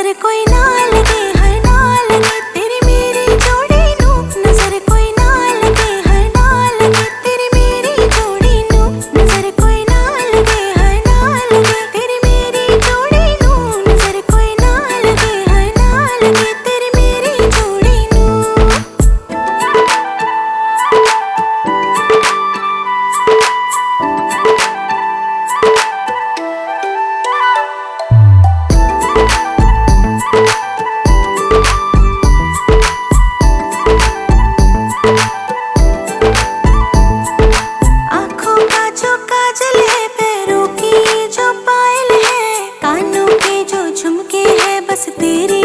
नज़र कोई ना लगे diri